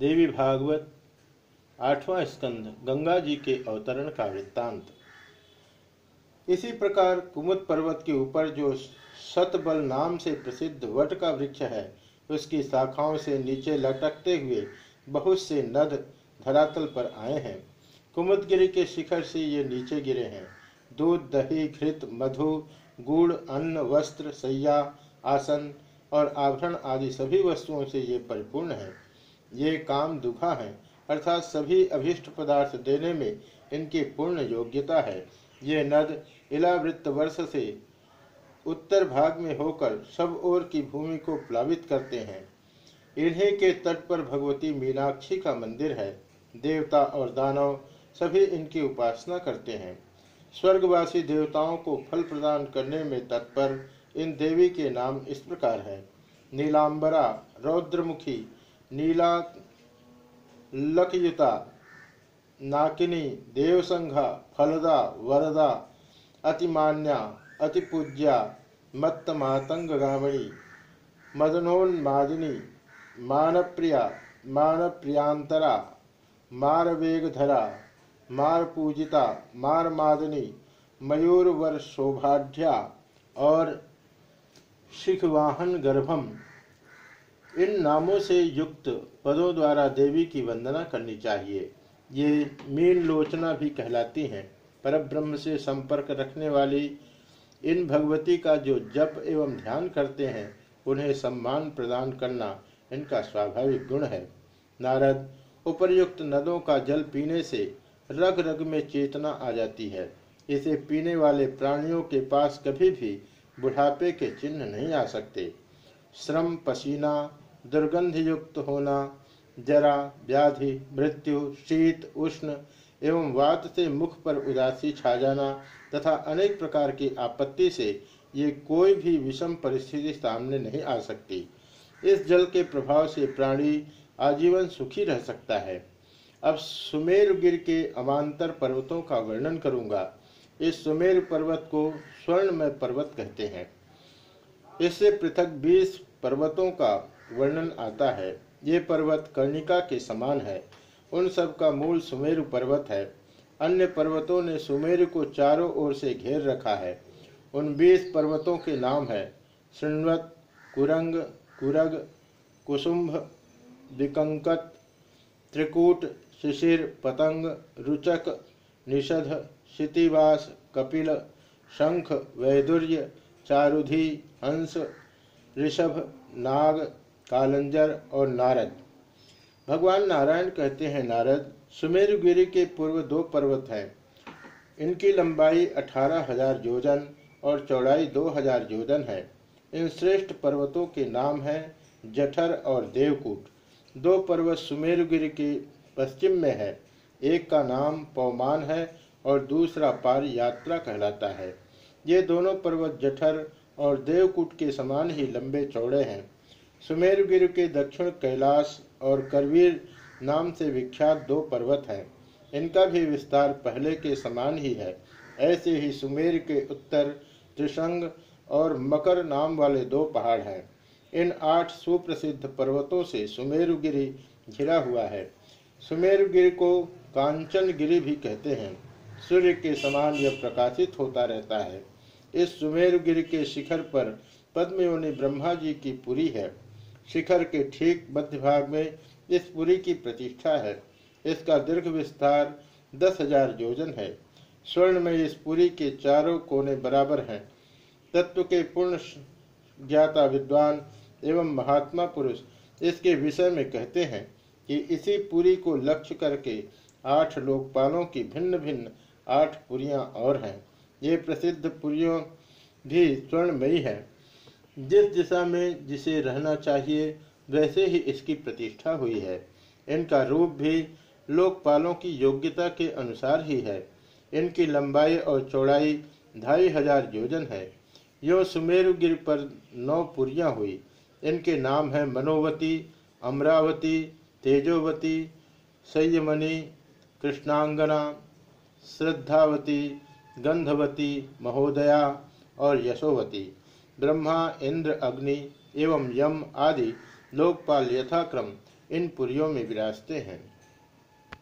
देवी भागवत, आठवां स्कंद, गंगा जी के अवतरण का वृत्तांत। इसी प्रकार कुमुद पर्वत के ऊपर जो सतबल नाम से प्रसिद्ध वट का वृक्ष है, उसकी शाखाओं से नीचे लटकते हुए बहुत से नद धरातल पर आए हैं। कुमुदगिरी के शिखर से ये नीचे गिरे हैं। दूध, दही, घृत, मधु, गुड़, अन्न, वस्त्र, सैया, आसन और आभरण आदि सभी वस्तुओं से ये परिपूर्ण है। ये काम दुखा है, अर्थात सभी अभिष्ट पदार्थ देने में इनकी पूर्ण योग्यता है। ये नद इलावृत्त वर्ष से उत्तर भाग में होकर सब ओर की भूमि को प्लावित करते हैं। इन्हीं के तट पर भगवती मीनाक्षी का मंदिर है। देवता और दानव सभी इनकी उपासना करते हैं। स्वर्गवासी देवताओं को फल प्रदान करने में तत्पर इन देवी के नाम इस प्रकार है। नीलांबरा, रौद्रमुखी नीला लकयुता नाकिनी, देवसंघा, फलदा, वरदा, अतिमान्या, अतिपूज्या मत्तमातंगगामिणी मदनोन्मादिनी मानप्रिया, मानप्रियांतरा, मारवेगधरा, मारपूजिता, मारमादनी मयूरवर शोभाढ़ और शिखवाहन गर्भम इन नामों से युक्त पदों द्वारा देवी की वंदना करनी चाहिए। ये मीन लोचना भी कहलाती हैं। परब्रह्म से संपर्क रखने वाली इन भगवती का जो जप एवं ध्यान करते हैं, उन्हें सम्मान प्रदान करना इनका स्वाभाविक गुण है। नारद, उपर्युक्त नदों का जल पीने से रग रग में चेतना आ जाती है। इसे पीने वाले प्राणियों के पास कभी भी बुढ़ापे के चिन्ह नहीं आ सकते। श्रम पसीना दुर्गंध युक्त होना, जरा, व्याधि, मृत्यु, शीत, उष्ण एवं वात से मुख पर उदासी छा जाना तथा अनेक प्रकार की आपत्ति से ये कोई भी विषम परिस्थिति सामने नहीं आ सकती। इस जल के प्रभाव से प्राणी आजीवन सुखी रह सकता है। अब सुमेरगिर के अमांतर पर्वतों का वर्णन करूँगा। इस सुमेर पर्वत को स्वर्णमय पर्वत कहते हैं। इससे पृथक बीस पर्वतों का वर्णन आता है। ये पर्वत कर्णिका के समान है। उन सब का मूल सुमेरु पर्वत है। अन्य पर्वतों ने सुमेरु को चारों ओर से घेर रखा है। उन बीस पर्वतों के नाम है। श्रृणवत, कुरंग, कुरग, कुसुम्भ विकंकत त्रिकूट, शिशिर, पतंग, रुचक, निषध, क्षितिवास, कपिल, शंख, वैदुर्य, चारुधि, हंस, ऋषभ, नाग कालंजर और नारद। भगवान नारायण कहते हैं, नारद सुमेरुगिरी के पूर्व दो पर्वत हैं। इनकी लंबाई अठारह हज़ार योजन और चौड़ाई दो हज़ार योजन है। इन श्रेष्ठ पर्वतों के नाम हैं जठर और देवकूट। दो पर्वत सुमेरुगिरी के पश्चिम में है। एक का नाम पौमान है और दूसरा पार यात्रा कहलाता है। ये दोनों पर्वत जठर और देवकूट के समान ही लंबे चौड़े हैं। सुमेरुगिर के दक्षिण कैलाश और करवीर नाम से विख्यात दो पर्वत हैं। इनका भी विस्तार पहले के समान ही है। ऐसे ही सुमेर के उत्तर त्रिशंग और मकर नाम वाले दो पहाड़ हैं। इन आठ सुप्रसिद्ध पर्वतों से सुमेरुगिरी घिरा हुआ है। सुमेरुगिरी को कांचनगिरी भी कहते हैं। सूर्य के समान यह प्रकाशित होता रहता है। इस सुमेरुगिरी के शिखर पर पद्मयोनि ब्रह्मा जी की पुरी है। शिखर के ठीक मध्य भाग में इस पुरी की प्रतिष्ठा है। इसका दीर्घ विस्तार दस हज़ार योजन है। स्वर्ण में इस पुरी के चारों कोने बराबर हैं। तत्व के पूर्ण ज्ञाता विद्वान एवं महात्मा पुरुष इसके विषय में कहते हैं कि इसी पुरी को लक्ष्य करके आठ लोकपालों की भिन्न भिन्न आठ पुरियाँ और हैं। ये प्रसिद्ध पुरियों भी स्वर्णमयी है। जिस दिशा में जिसे रहना चाहिए, वैसे ही इसकी प्रतिष्ठा हुई है। इनका रूप भी लोकपालों की योग्यता के अनुसार ही है। इनकी लंबाई और चौड़ाई ढाई हज़ार योजन है। यो सुमेरुगिर पर नौ पुरियाँ हुई। इनके नाम हैं मनोवती, अमरावती, तेजोवती, संयमनी, कृष्णांगना, श्रद्धावती, गंधवती, महोदया और यशोवती। ब्रह्मा इंद्र अग्नि एवं यम आदि लोकपाल यथाक्रम इन पुरियों में विराजते हैं।